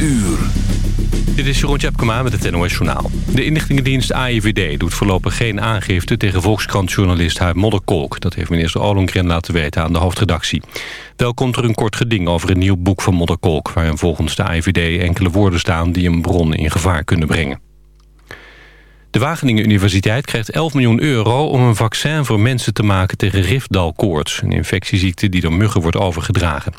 uur. Dit is Jeroen Tjepkema met het NOS Journaal. De inlichtingendienst AIVD doet voorlopig geen aangifte... tegen Volkskrant-journalist Huib Modderkolk. Dat heeft minister Ollongren laten weten aan de hoofdredactie. Wel komt er een kort geding over een nieuw boek van Modderkolk... waarin volgens de AIVD enkele woorden staan... die een bron in gevaar kunnen brengen. De Wageningen Universiteit krijgt 11 miljoen euro om een vaccin voor mensen te maken tegen rifdalkoorts, een infectieziekte die door muggen wordt overgedragen.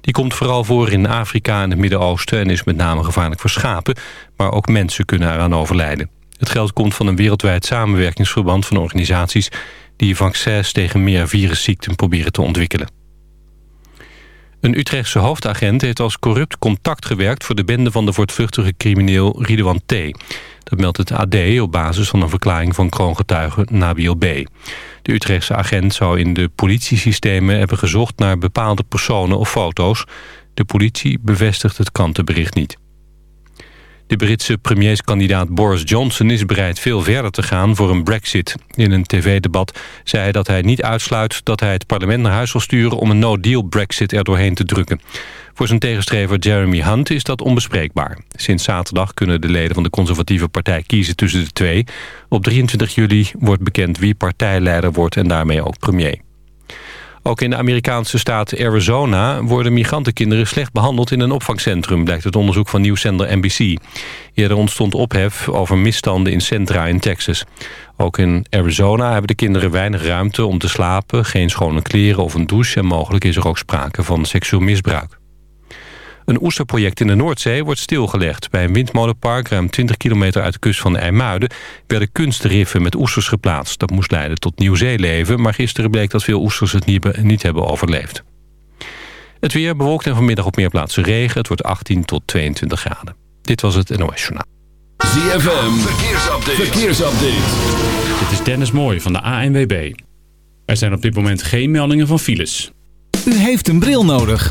Die komt vooral voor in Afrika en het Midden-Oosten en is met name gevaarlijk voor schapen, maar ook mensen kunnen eraan overlijden. Het geld komt van een wereldwijd samenwerkingsverband van organisaties die vaccins tegen meer virusziekten proberen te ontwikkelen. Een Utrechtse hoofdagent heeft als corrupt contact gewerkt... voor de bende van de voortvluchtige crimineel Ridouan T. Dat meldt het AD op basis van een verklaring van kroongetuige Nabil B. De Utrechtse agent zou in de politiesystemen hebben gezocht... naar bepaalde personen of foto's. De politie bevestigt het krantenbericht niet. De Britse premierskandidaat Boris Johnson is bereid veel verder te gaan voor een brexit. In een tv-debat zei hij dat hij niet uitsluit dat hij het parlement naar huis wil sturen om een no-deal brexit er doorheen te drukken. Voor zijn tegenstrever Jeremy Hunt is dat onbespreekbaar. Sinds zaterdag kunnen de leden van de conservatieve partij kiezen tussen de twee. Op 23 juli wordt bekend wie partijleider wordt en daarmee ook premier. Ook in de Amerikaanse staat Arizona worden migrantenkinderen slecht behandeld in een opvangcentrum, blijkt het onderzoek van nieuwszender NBC. Eerder ontstond ophef over misstanden in centra in Texas. Ook in Arizona hebben de kinderen weinig ruimte om te slapen, geen schone kleren of een douche en mogelijk is er ook sprake van seksueel misbruik. Een oesterproject in de Noordzee wordt stilgelegd. Bij een windmolenpark ruim 20 kilometer uit de kust van IJmuiden... werden kunstriffen met oesters geplaatst. Dat moest leiden tot nieuw zeeleven... maar gisteren bleek dat veel oesters het niet hebben overleefd. Het weer bewolkt en vanmiddag op meer plaatsen regen. Het wordt 18 tot 22 graden. Dit was het NOS Journaal. ZFM, verkeersupdate. verkeersupdate. Dit is Dennis Mooij van de ANWB. Er zijn op dit moment geen meldingen van files. U heeft een bril nodig.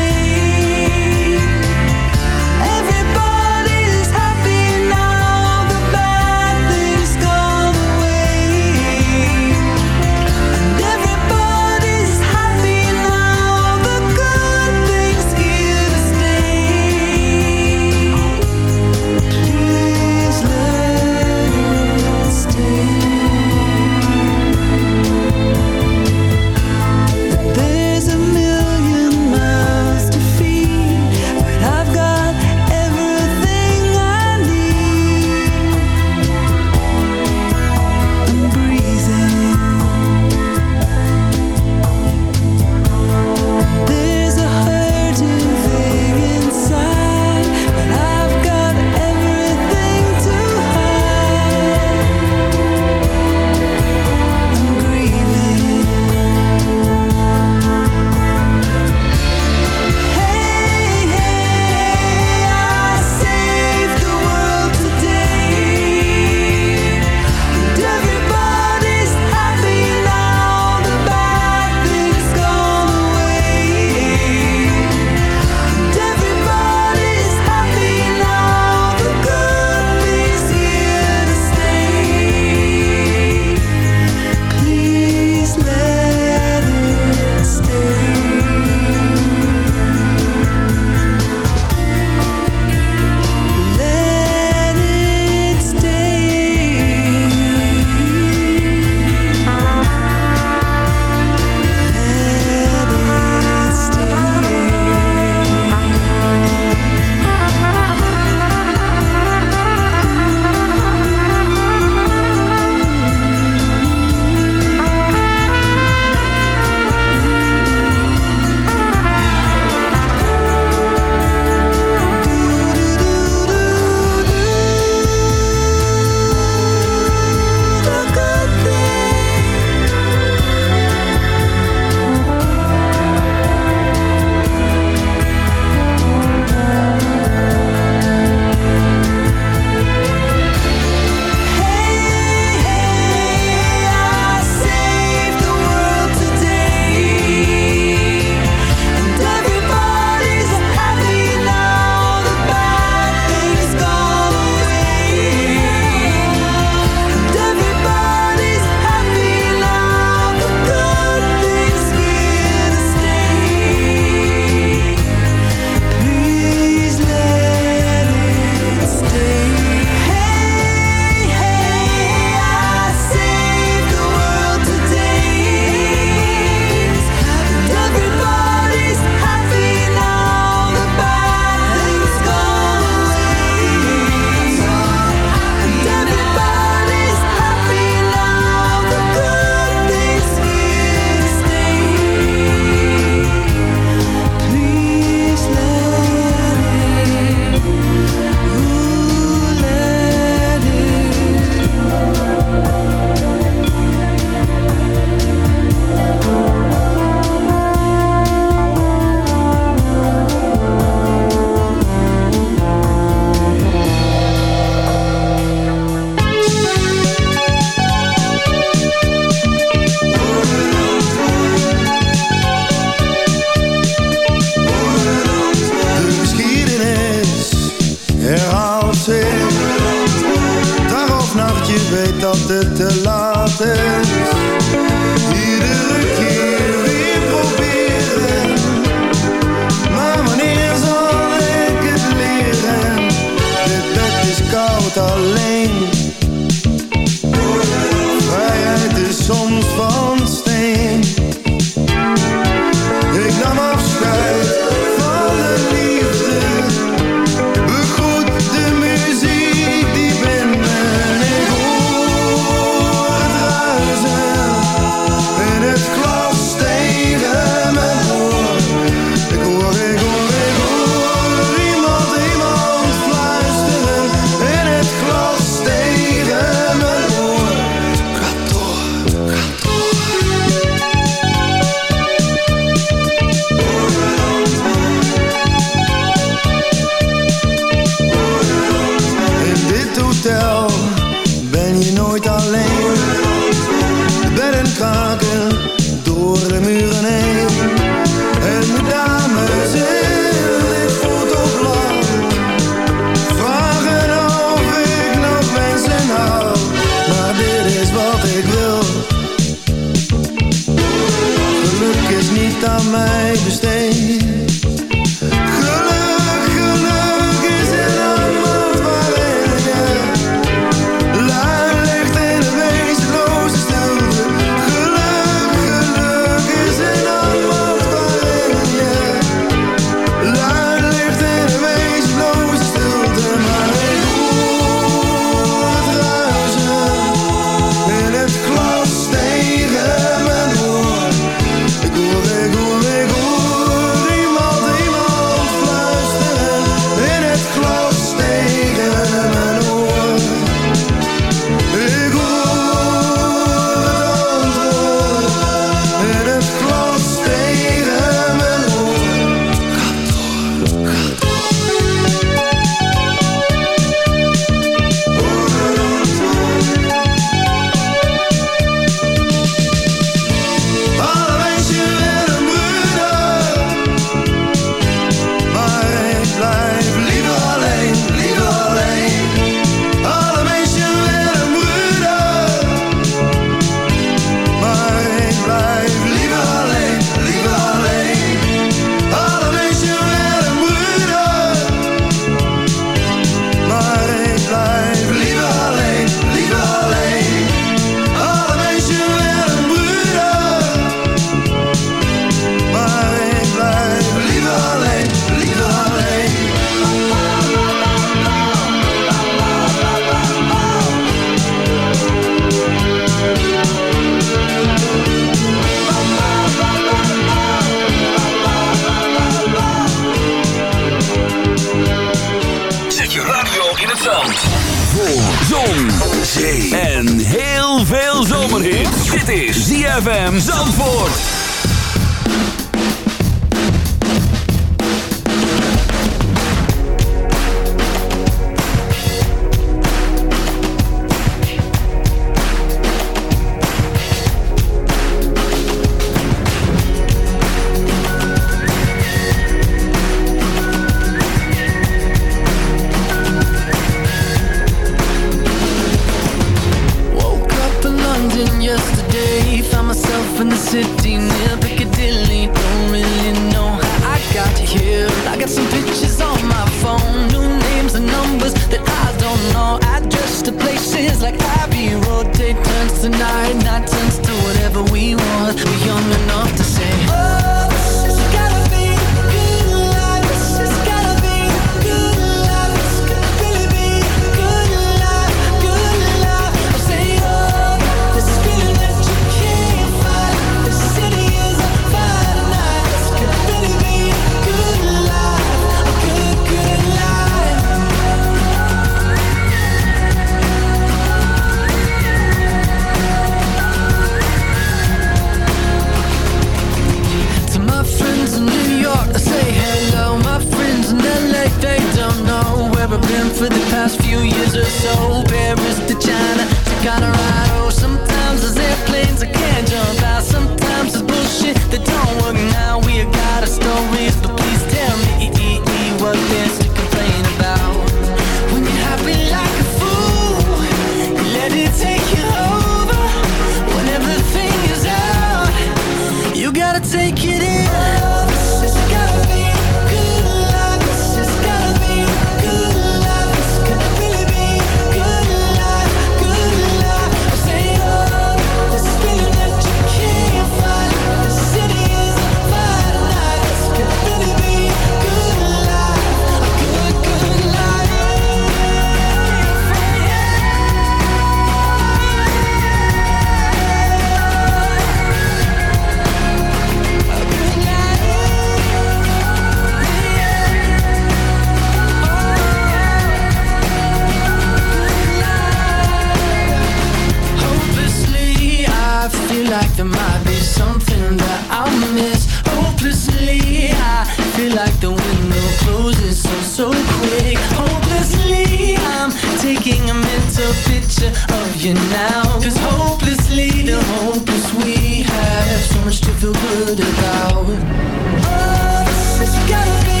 much to feel good about. Oh, this has gotta be.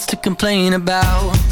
to complain about.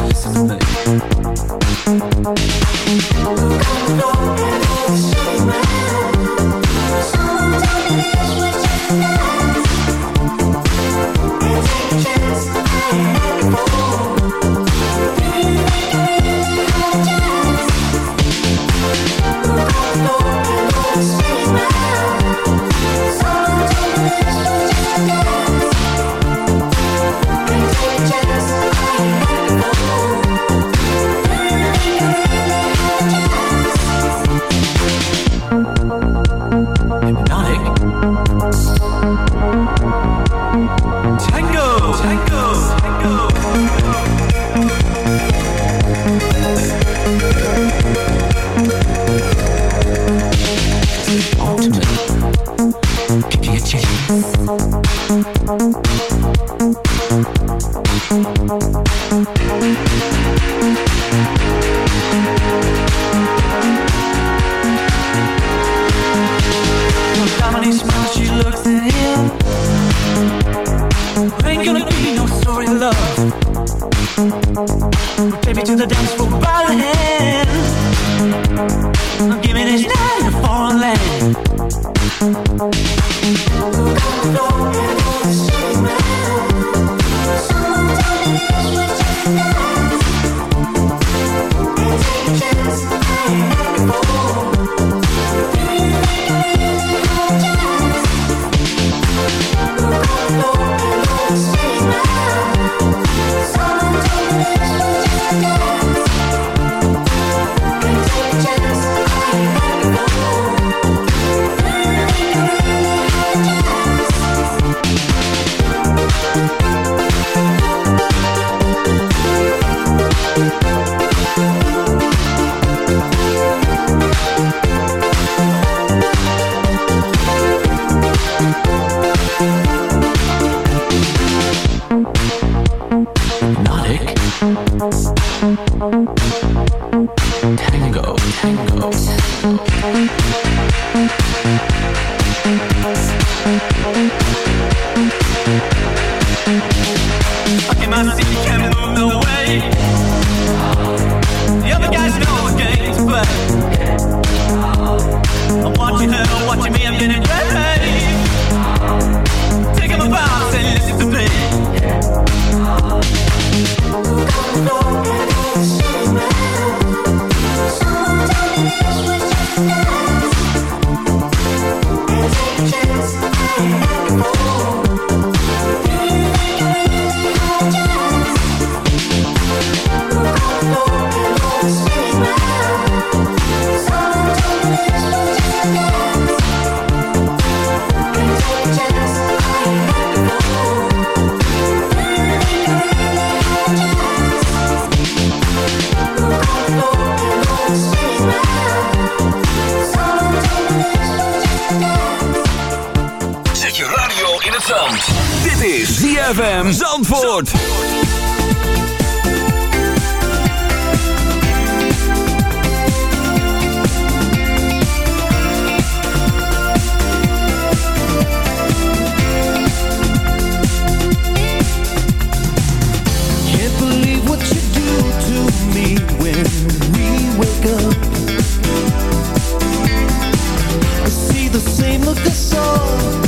in het zand. Dit is ZFM Zandvoort. Zandvoort. the same look I saw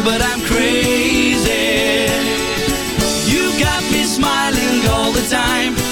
but I'm crazy. You got me smiling all the time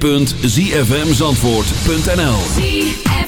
www.zfmzandvoort.nl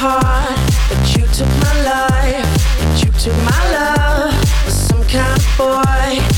heart, but you took my life, but you took my love. Some kind of boy.